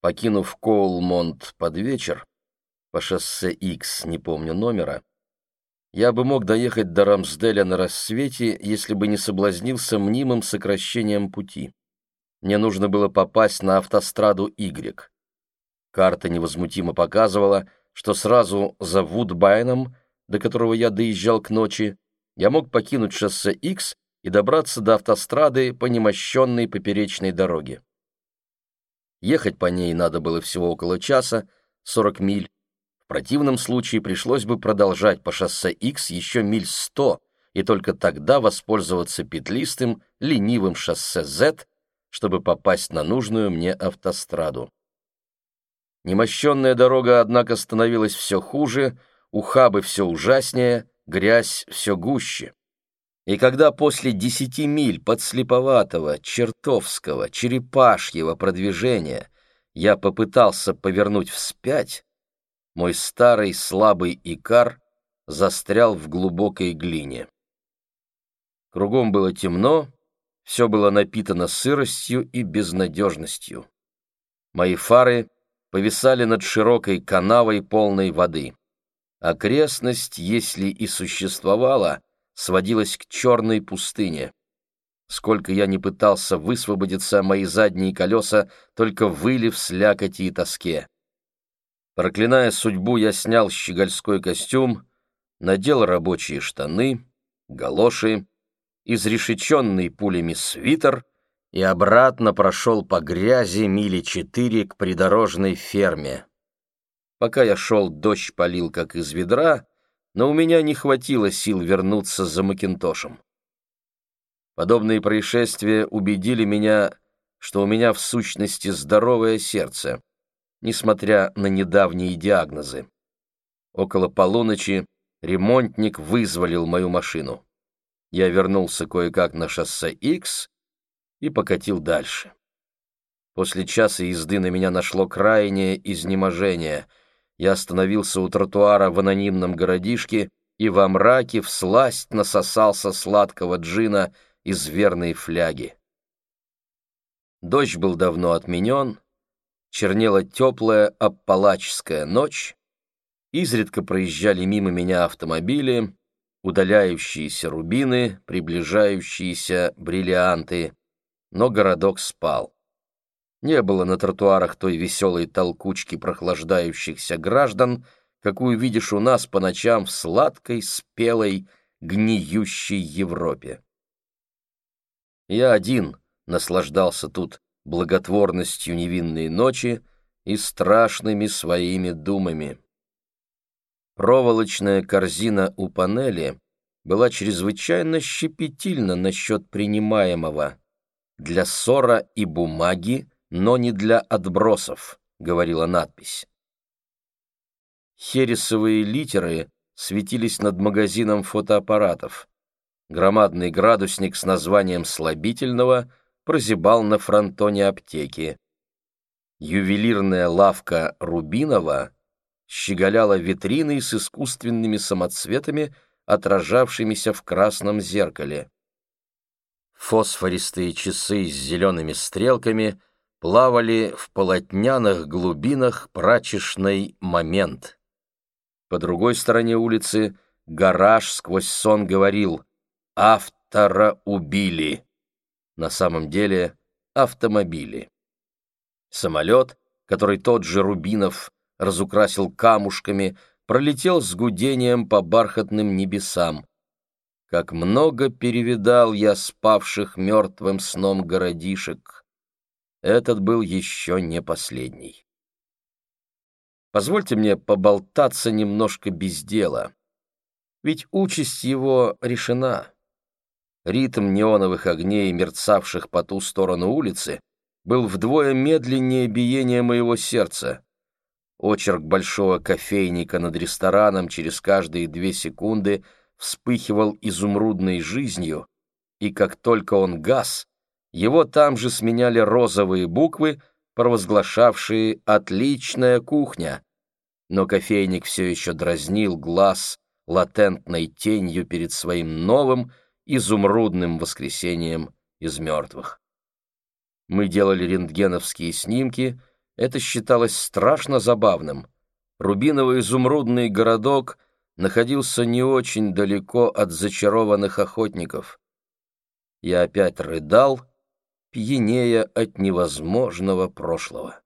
Покинув Коулмонт под вечер, по шоссе X, не помню номера, я бы мог доехать до Рамсделя на рассвете, если бы не соблазнился мнимым сокращением пути. Мне нужно было попасть на автостраду Y. Карта невозмутимо показывала, что сразу за Вудбайном, до которого я доезжал к ночи, я мог покинуть шоссе X и добраться до автострады по немощенной поперечной дороге. Ехать по ней надо было всего около часа, 40 миль. В противном случае пришлось бы продолжать по шоссе X еще миль 100 и только тогда воспользоваться петлистым, ленивым шоссе Z, чтобы попасть на нужную мне автостраду. Немощенная дорога, однако, становилась все хуже, ухабы все ужаснее, грязь все гуще. И когда после десяти миль подслеповатого, чертовского, черепашьего продвижения я попытался повернуть вспять, мой старый слабый икар застрял в глубокой глине. Кругом было темно, все было напитано сыростью и безнадежностью. Мои фары повисали над широкой канавой полной воды. Окрестность, если и существовала, сводилась к черной пустыне. Сколько я не пытался высвободиться, мои задние колеса только выли в слякоти и тоске. Проклиная судьбу, я снял щегольской костюм, надел рабочие штаны, галоши, изрешеченный пулями свитер и обратно прошел по грязи мили четыре к придорожной ферме. Пока я шел, дождь полил, как из ведра, но у меня не хватило сил вернуться за Макинтошем. Подобные происшествия убедили меня, что у меня в сущности здоровое сердце, несмотря на недавние диагнозы. Около полуночи ремонтник вызволил мою машину. Я вернулся кое-как на шоссе X и покатил дальше. После часа езды на меня нашло крайнее изнеможение — я остановился у тротуара в анонимном городишке и во мраке всласть насосался сладкого джина из верной фляги. Дождь был давно отменен, чернела теплая аппалачская ночь, изредка проезжали мимо меня автомобили, удаляющиеся рубины, приближающиеся бриллианты, но городок спал. Не было на тротуарах той веселой толкучки прохлаждающихся граждан, какую видишь у нас по ночам в сладкой, спелой, гниющей Европе. Я один наслаждался тут благотворностью невинной ночи и страшными своими думами. Проволочная корзина у панели была чрезвычайно щепетильна насчет принимаемого. Для ссора и бумаги но не для отбросов», — говорила надпись. Хересовые литеры светились над магазином фотоаппаратов. Громадный градусник с названием «слабительного» прозябал на фронтоне аптеки. Ювелирная лавка Рубинова щеголяла витриной с искусственными самоцветами, отражавшимися в красном зеркале. Фосфористые часы с зелеными стрелками плавали в полотняных глубинах прачечный момент. По другой стороне улицы гараж сквозь сон говорил «Автора убили». На самом деле автомобили. Самолет, который тот же Рубинов разукрасил камушками, пролетел с гудением по бархатным небесам. Как много перевидал я спавших мертвым сном городишек этот был еще не последний. Позвольте мне поболтаться немножко без дела. Ведь участь его решена. Ритм неоновых огней, мерцавших по ту сторону улицы, был вдвое медленнее биения моего сердца. Очерк большого кофейника над рестораном через каждые две секунды вспыхивал изумрудной жизнью, и как только он гас, его там же сменяли розовые буквы, провозглашавшие «отличная кухня». Но кофейник все еще дразнил глаз латентной тенью перед своим новым изумрудным воскресением из мертвых. Мы делали рентгеновские снимки, Это считалось страшно забавным. Рубиново-изумрудный городок находился не очень далеко от зачарованных охотников. Я опять рыдал, пьянея от невозможного прошлого.